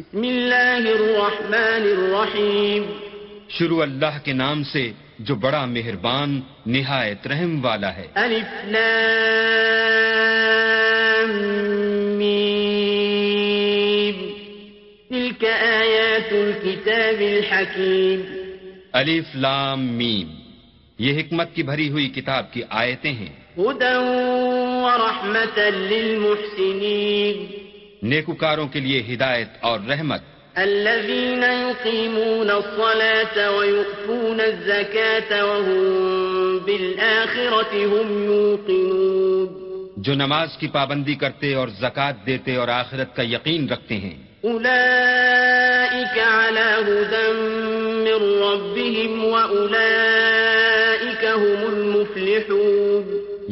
بسم اللہ الرحمن الرحیم۔ شروع اللہ کے نام سے جو بڑا مہربان نہایت رحم والا ہے۔ الف لام میم۔ تلك آیات الكتاب الحکیم۔ الف لام میم۔ یہ حکمت کی بھری ہوئی کتاب کی آیتیں ہیں۔ هدى ورحمة للمحسنين نیکوکاروں کے لیے ہدایت اور رحمت۔ الذين يقيمون الصلاة ويؤتون الزكاة وهم بالآخرة هم يوقنون۔ جو نماز کی پابندی کرتے اور زکوٰۃ دیتے اور آخرت کا یقین رکھتے ہیں۔ أولئك على هدى من ربهم وأولئك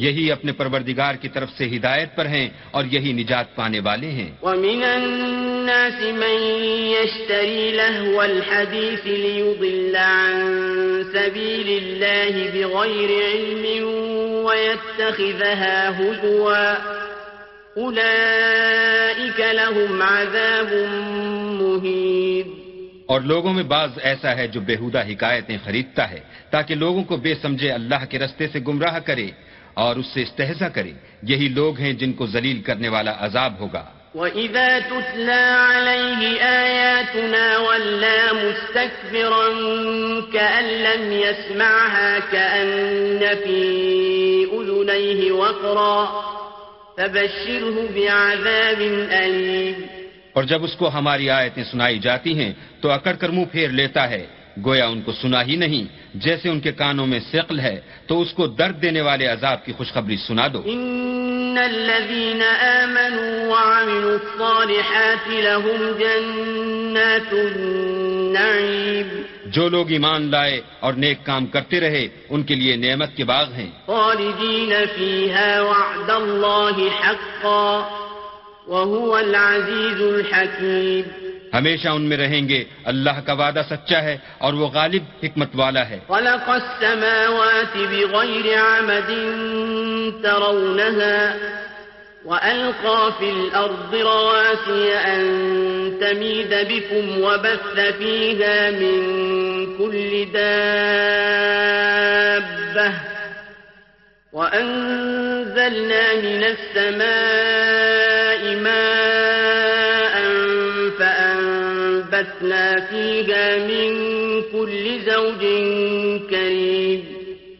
یہی اپنے پروردگار کی طرف سے ہدایت پر ہیں اور یہی نجات پانے والے ہیں۔ ومن الناس من يشتري لهو الحديث ليضل عن سبيل الله بغير علم ويتخذها هزوا أولئك لهم عذاب مهين۔ اور لوگوں میں بعض ایسا ہے جو بےحودہ حکایتیں خریدتا ہے تاکہ لوگوں کو بے سمجھے اللہ کے رستے سے گمراہ کرے۔ اور اس سے استحضا کرے یہی لوگ ہیں جن کو ذلیل کرنے والا عذاب ہوگا۔ وَإِذَا تُتْلَى عَلَيْهِ آيَاتُنَا وَلَّى مُسْتَكْبِرًا كَأَن لَّمْ يَسْمَعْهَا كَأَنَّ فِي أُذُنَيْهِ وَقْرًا فَبَشِّرْهُ بِعَذَابٍ أَلِيمٍ۔ اور جب اس کو ہماری آیتیں سنائی جاتی ہیں تو اکڑ کر منہ پھیر لیتا ہے۔ گویا ان کو سنا ہی نہیں۔ جیسے ان کے کانوں میں ثقل ہے تو اس کو درد دینے والے عذاب کی خوشخبری سنا دو۔ إن الذين آمنوا وعملوا الصالحات لهم جنات النعيم جو لوگ ایمان لائے اور نیک کام کرتے رہے ان کے لیے نعمت کے باغ ہیں۔ خالدين فيها وعد الله حقا وهو العزيز الحكيم ہمیشہ ان میں رہیں گے۔ اللہ کا وعدہ سچا ہے اور وہ غالب حکمت والا ہے۔ خلق السماوات بغير عمد ترونها وألقى في الأرض رواسي أن تميد بكم وبث فيها من كل دابة وأنزلنا من السماء ماء فأنبتنا فيها من كل زوج كريم۔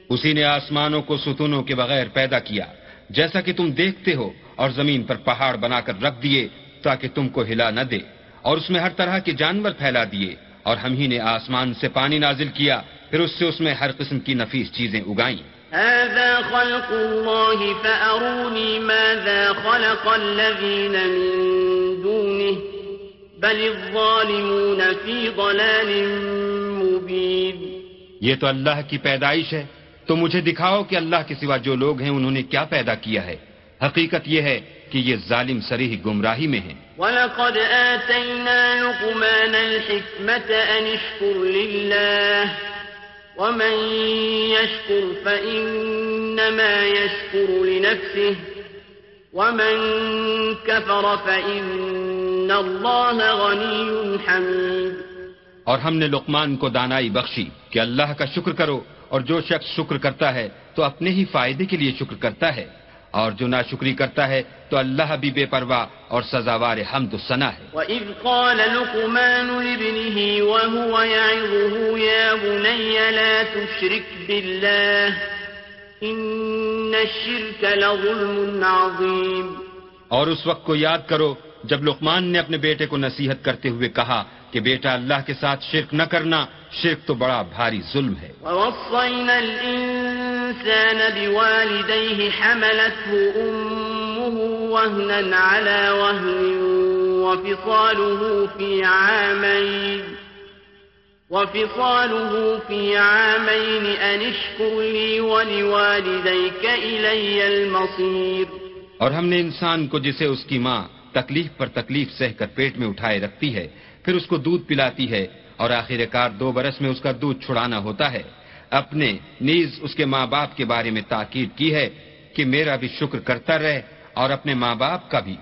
اسی نے آسمانوں کو ستونوں کے بغیر پیدا کیا۔ جیسا کہ تم دیکھتے ہو اور زمین پر پہاڑ بنا کر رکھ دیے تاکہ تم کو ہلا نہ دے۔ اور اس میں ہر طرح کے جانور پھیلا دیے۔ اور ہم ہی نے آسمان سے پانی نازل کیا پھر اس سے اس میں ہر قسم کی نفیس چیزیں اگائیں۔ هذا خلق الله فأروني ماذا خلق الذين من بل الظالمون في ضلال مبين. یہ تو اللہ کی پیدائش ہے۔ تو مجھے دکھاؤ کہ اللہ کے سوا جو لوگ ہیں انہوں نے کیا پیدا کیا ہے۔ حقیقت یہ ہے کہ یہ ظالم سریح گمراہی میں ہیں۔ ولقد آتينا لقمان الحكمة أن اشكر لله ومن يشكر فإنما يشكر لنفسه ومن كفر فإن اور ہم نے لقمان کو دانائی بخشی کہ اللہ کا شکر کرو اور جو شخص شکر کرتا ہے تو اپنے ہی فائدے کے لیے شکر کرتا ہے اور جو ناشکری کرتا ہے تو اللہ بھی بے پرواہ اور سزاوار حمد و ثنا ہے۔ وإذ قال لقمان لابنه وهو يعظه يا بني لا تشرك بالله إن الشرك لظلم عظيم اور اس وقت کو یاد کرو جب لقمان نے اپنے بیٹے کو نصیحت کرتے ہوئے کہا کہ بیٹا اللہ کے ساتھ شرک نہ کرنا شرک تو بڑا بھاری ظلم ہے۔ ووصينا الإنسان بوالديه حملته أمه وهنا على وهن وفصاله في عامين وفصاله في عامين أن اشكر لي ولوالديك إلي المصير۔ اور ہم نے انسان کو جسے اس کی ماں تکلیف پر تکلیف سہ کر پیٹ میں اٹھائے رکھتی ہے، پھر اس کو دودھ پلاتی ہے اور آخر کار دو برس میں اس کا دودھ چھڑانا ہوتا ہے۔ اپنے نیز اس کے ماں باپ کے بارے میں تاکید کی ہے کہ میرا بھی شکر کرتا رہے اور اپنے ماں باپ کا بھی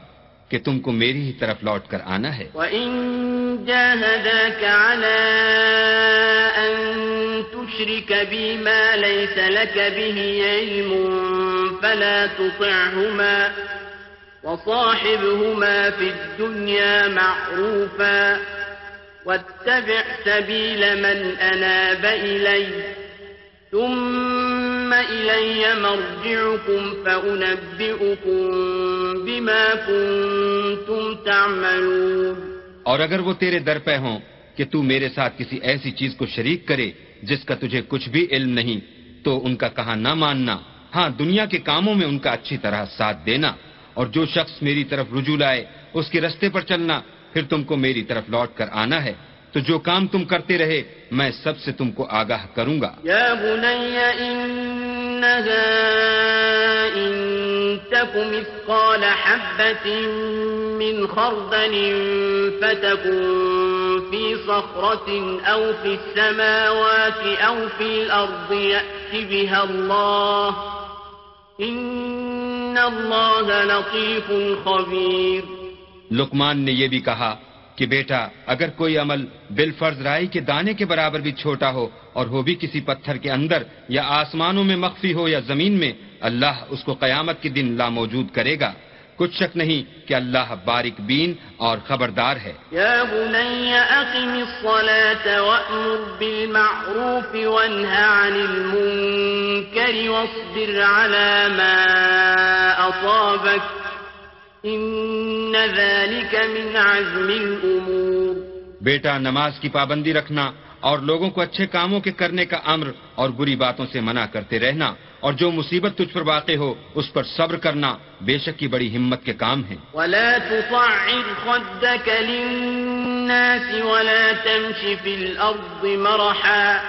کہ تم کو میری ہی طرف لوٹ کر آنا ہے۔ وَإِن جَاهَدَاكَ عَلَىٰ أَن تُشْرِكَ بِي مَا لَيْسَ لَكَ بِهِ عِلْمٌ فَلَا تُطِعْهُمَا وَصَاحِبْهُمَا فِي الدُّنْيَا مَعْرُوفًا وَاتَّبِعْ سَبِيلَ مَنْ أَنَابَ إِلَيَّ ثُمَّ إِلَيَّ مَرْجِعُكُمْ فَأُنَبِّئُكُم بِمَا كُنتُمْ تَعْمَلُونَ. اور اگر وہ تیرے در پہ ہوں کہ تو میرے ساتھ کسی ایسی چیز کو شریک کرے جس کا تجھے کچھ بھی علم نہیں، تو ان کا کہا نہ ماننا؟ ہاں دنیا کے کاموں میں ان کا اچھی طرح ساتھ دینا۔ اور جو شخص میری طرف رجوع لائے اس کے رستے پر چلنا، پھر تم کو میری طرف لوٹ کر آنا ہے۔ تو جو کام تم کرتے رہے، میں سب سے تم کو آگاہ کروں گا۔ يا بني إنها إن تك مثقال حبة من خردل فتكن في صخرة أو في السماوات أو في الأرض يأت بها الله إن لکمان لقمان نے یہ بھی کہا کہ بیٹا، اگر کوئی عمل بالفرض رائی کے دانے کے برابر بھی چھوٹا ہو اور ہو بھی کسی پتھر کے اندر یا آسمانوں میں مخفی ہو یا زمین میں، اللہ اس کو قیامت کے دن لا موجود کرے گا۔ کچھ شک نہیں کہ اللہ باریک بین اور خبردار ہے۔ يا بني أقم الصلاة وأمر بالمعروف وانه عن المنكر واصبر على ما إن ذلك من عزم الأمور بیٹا نماز کی پابندی رکھنا اور لوگوں کو اچھے کاموں کے کرنے کا امر اور بری باتوں سے منع کرتے رہنا۔ اور جو مصیبت تجھ پر واقع ہو اس پر صبر کرنا بے شک کی بڑی ہمت کے کام ہیں ولا تصعر خدك للناس ولا تمش في الأرض مرحا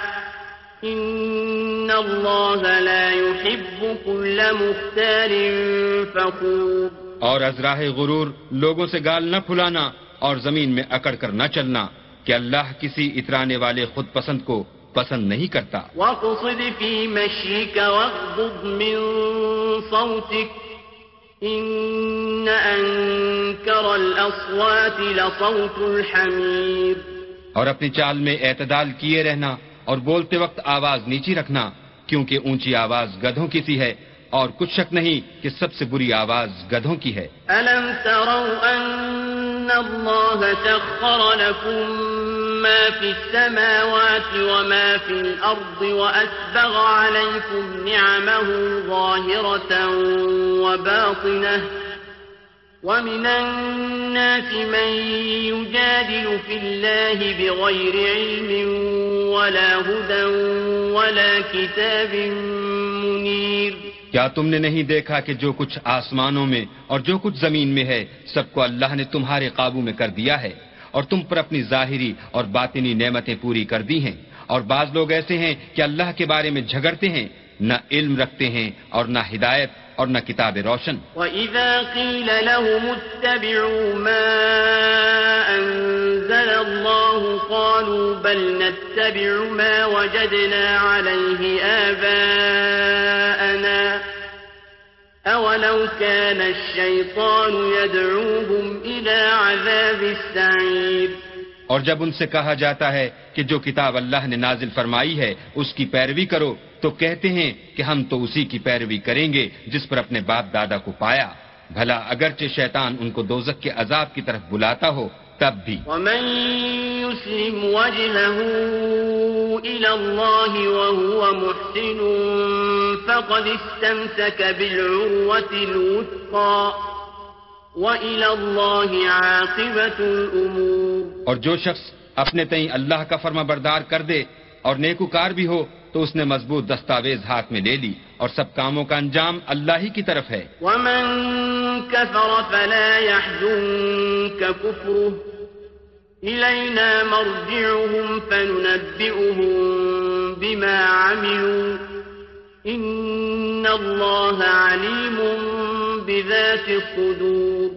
إن الله لا يحب كل مختال فخور اور ازراہ غرور لوگوں سے گال نہ پھلانا اور زمین میں اکڑ کر نہ چلنا کہ اللہ کسی اترانے والے خود پسند کو پسند نہیں کرتا۔ واقصد في مشيك واغضض من صوتك إن أنكر الأصوات لصوت الحمير۔ اور اپنی چال میں اعتدال کیے رہنا اور بولتے وقت آواز نیچی رکھنا کیونکہ اونچی آواز گدھوں کی سی ہے اور کچھ شک نہیں کہ سب سے بری آواز گدھوں کی ہے۔ ألم تروا أن الله سخر لكم ما في السماوات وما في الأرض وأسبغ عليكم نعمه ظاهرة وباطنة ومن الناس من يجادل في الله بغير علم ولا هدى ولا كتاب منير. کیا تم نے نہیں دیکھا کہ جو کچھ آسمانوں میں اور جو کچھ زمین میں ہے، سب کو اللہ نے تمہارے قابو میں کر دیا ہے؟ اور تم پر اپنی ظاہری اور باطنی نعمتیں پوری کر دی ہیں۔ اور بعض لوگ ایسے ہیں کہ اللہ کے بارے میں جھگڑتے ہیں، نہ علم رکھتے ہیں اور نہ ہدایت اور نہ کتاب روشن۔ وَإِذَا قِيلَ لَهُمُ اتَّبِعُوا مَا أَنزَلَ اللَّهُ قَالُوا بَلْ نَتَّبِعُ مَا وَجَدْنَا عَلَيْهِ آبَاءَنَا أَوَلَوْ كَانَ الشَّيْطَانُ يَدْعُوهُمْ إِلَى عَذَابِ السَّعِيرِ اور جب ان سے کہا جاتا ہے کہ جو کتاب اللہ نے نازل فرمائی ہے اس کی پیروی کرو تو کہتے ہیں کہ ہم تو اسی کی پیروی کریں گے جس پر اپنے باپ دادا کو پایا۔ بھلا اگرچہ شیطان ان کو دوزک کے عذاب کی طرف بلاتا ہو تب بھی۔ ومن يسلم وجهه إلى الله وهو محسن فقد استمسك بالعروة الوثقى وإلى الله عاقبة الأمور. اور جو شخص اپنے تئیں اللہ کا فرما بردار کر دے اور نیکوکار بھی ہو تو اس نے مضبوط دستاویز ہاتھ میں لے لی اور سب کاموں کا انجام اللہ ہی کی طرف ہے۔ ومن كفر فلا يحزنك كفره إلينا مرجعهم فننبئهم بما عملوا إن الله عليم بذات الصدور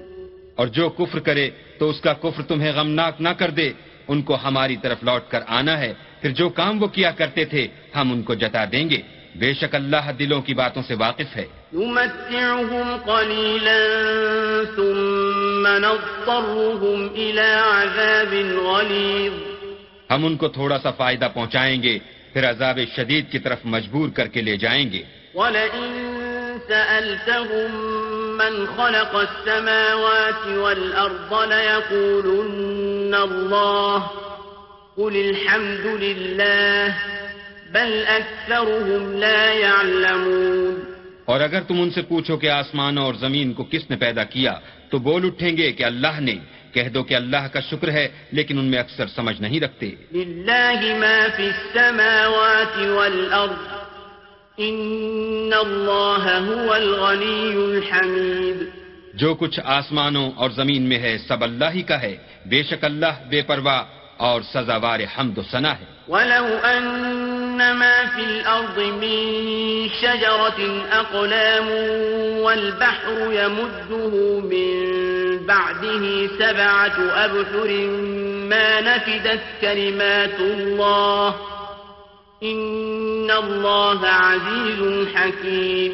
اور جو کفر کرے تو اس کا کفر تمہیں غمناک نہ کر دے ان کو ہماری طرف لوٹ کر آنا ہے۔ پھر جو کام وہ کیا کرتے تھے ہم ان کو جتا دیں گے۔ بے شک اللہ دلوں کی باتوں سے واقف ہے۔ نمتعهم قليلا ثم نضطرهم إلى عذاب غليظ ہم ان کو تھوڑا سا فائدہ پہنچائیں گے۔ پھر عذاب شدید کی طرف مجبور کر کے لے جائیں گے۔ ولئن سألتهم من خلق السماوات والأرض ليقولن الله قل الحمد لله بل أكثرهم لا يعلمون۔ اور اگر تم ان سے پوچھو کہ آسمان اور زمین کو کس نے پیدا کیا تو بول اٹھیں گے کہ اللہ نے کہہ دو کہ اللہ کا شکر ہے لیکن ان میں اکثر سمجھ نہیں رکھتے۔ لله ما في السماوات والأرض إن الله هو الغني الحميد۔ جو کچھ آسمانوں اور زمین میں ہے سب اللہ ہی کا ہے۔ بے شک اللہ بے پرواہ اور سزاوار حمد و ثنا ہے۔ ولو أن ما في الأرض من شجرة أقلام والبحر يمده من بعده سبعة أبحر ما نفدت كلمات الله إن الله عزيز حكيم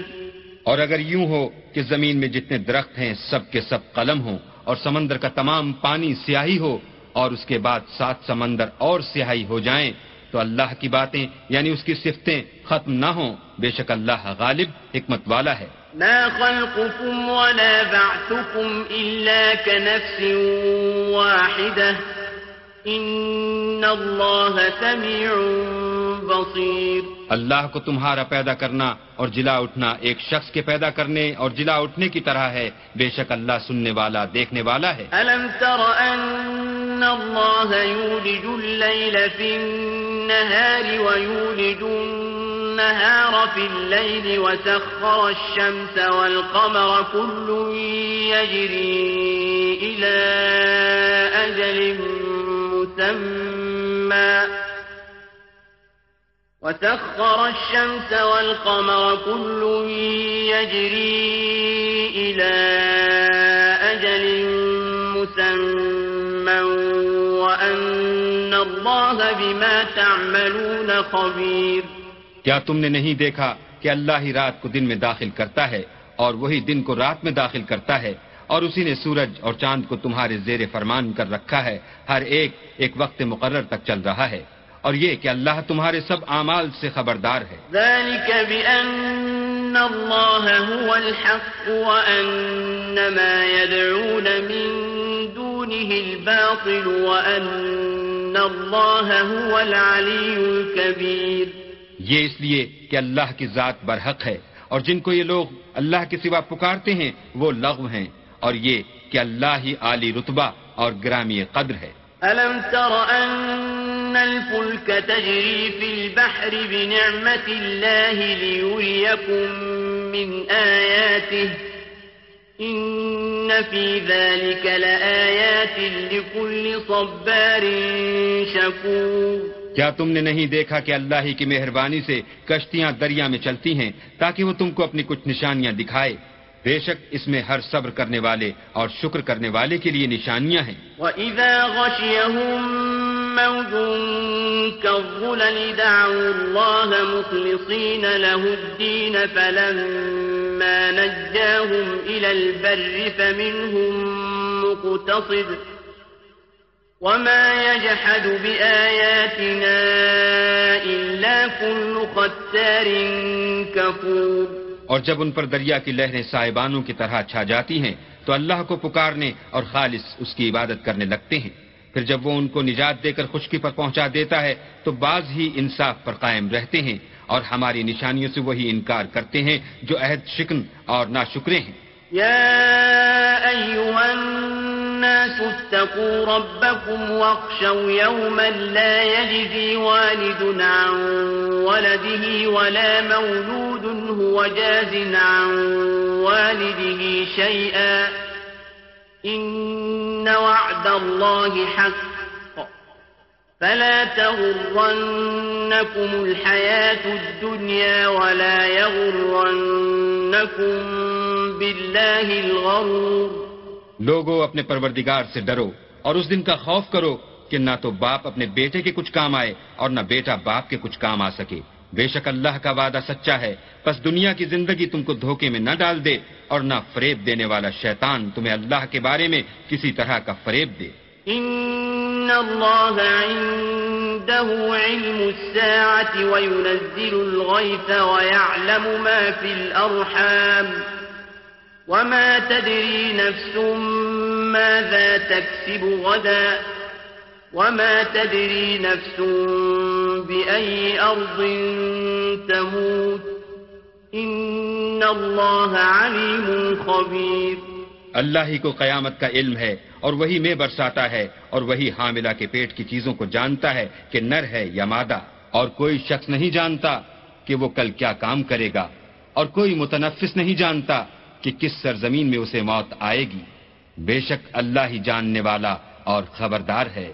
اور اگر یوں ہو کہ زمین میں جتنے درخت ہیں سب کے سب قلم ہوں اور سمندر کا تمام پانی سیاہی ہو اور اس کے بعد سات سمندر اور سیاہی ہو جائیں تو اللہ کی باتیں یعنی اس کی صفتیں ختم نہ ہوں بے شک اللہ غالب حکمت والا ہے۔ ما خلقكم ولا بعثكم إلا كنفس واحدة إن الله سميع بصير۔ اللہ کو تمہارا پیدا کرنا اور جلا اٹھنا ایک شخص کے پیدا کرنے اور جلا اٹھنے کی طرح ہے بے شک اللہ سننے والا دیکھنے والا ہے۔ ألم تر أن الله يولج الليل في النهار ويولج النهار في الليل وسخر الشمس والقمر كل يجري إلى أجل مسمى وسخر الشمس والقمر كل يجري إلى أجل مسمى الله بما تعملون خبير کیا تم نے نہیں دیکھا کہ اللہ ہی رات کو دن میں داخل کرتا ہے اور وہی دن کو رات میں داخل کرتا ہے اور اسی نے سورج اور چاند کو تمہارے زیر فرمان کر رکھا ہے ہر ایک ایک وقت مقرر تک چل رہا ہے۔ اور یہ کہ اللہ تمہارے سب اعمال سے خبردار ہے۔ ذلك بأن الله هو الحق وأن ما يدعون من دونه الباطل وأن الله هو یہ اس لیے کہ اللہ کی ذات برحق ہے اور جن کو یہ لوگ اللہ کے سوا پکارتے ہیں وہ لغو ہیں اور یہ کہ اللہ ہی عالی رتبہ اور گرامی قدر ہے۔ ألم تر أن الفلك تجري في البحر بنعمة الله ليريكم من آياته إن في ذلك لآيات لكل صبار شكور کیا تم نے نہیں دیکھا کہ اللہ ہی کی مہربانی سے کشتیاں دریا میں چلتی ہیں تاکہ وہ تم کو اپنی کچھ نشانیاں دکھائے؟ بے شک اس میں ہر صبر کرنے والے اور شکر کرنے والے کے لیے نشانیاں ہیں۔ وإذا غشيهم موج كالظلل دعوا الله مخلصين له الدين فلما نجاهم إلى البر فمنهم مقتصد وما يجحد بآياتنا إلا كل ختار كفور اور جب ان پر دریا کی لہریں صاحبانوں کی طرح چھا جاتی ہیں، تو اللہ کو پکارنے اور خالص اس کی عبادت کرنے لگتے ہیں۔ پھر جب وہ ان کو نجات دے کر خشکی پر پہنچا دیتا ہے، تو بعض ہی انصاف پر قائم رہتے ہیں۔ اور ہماری نشانیوں سے وہی انکار کرتے ہیں جو عہد، شکن اور ناشکرے ہیں۔ يا أيها الناس اتقوا ربكم واخشوا يوما لا يجزي والد عن ولده ولا مولود، هو جاز عن والده شيئا إن وعد الله حق۔ فلا تغرن تغرنكم الحياة الدنيا ولا يغرنكم بالله الغرور لوگو، اپنے پروردگار سے ڈرو اور اس دن کا خوف کرو کہ نہ تو باپ اپنے بیٹے کے کچھ کام آئے اور نہ بیٹا باپ کے کچھ کام آ سکے۔ بے شک اللہ کا وعدہ سچا ہے۔ بس دنیا کی زندگی تم کو دھوکے میں نہ ڈال دے اور نہ فریب دینے والا شیطان تمہیں اللہ کے بارے میں کسی طرح کا فریب دے۔ ان اللہ عنده علم الساعة وينزل الغيث ويعلم ما في الارحام وما تدري نفس ماذا تكسب غدا وما تدري نفس بأي أرض تموت إن الله عليم خبير اللہ ہی کو قیامت کا علم ہے اور وہی میں برساتا ہے اور وہی حاملہ کے پیٹ کی چیزوں کو جانتا ہے کہ نر ہے یا مادہ۔ اور کوئی شخص نہیں جانتا کہ وہ کل کیا کام کرے گا۔ اور کوئی متنفس نہیں جانتا کہ کس سرزمین میں اسے موت آئے گی۔ بے شک اللہ ہی جاننے والا اور خبردار ہے۔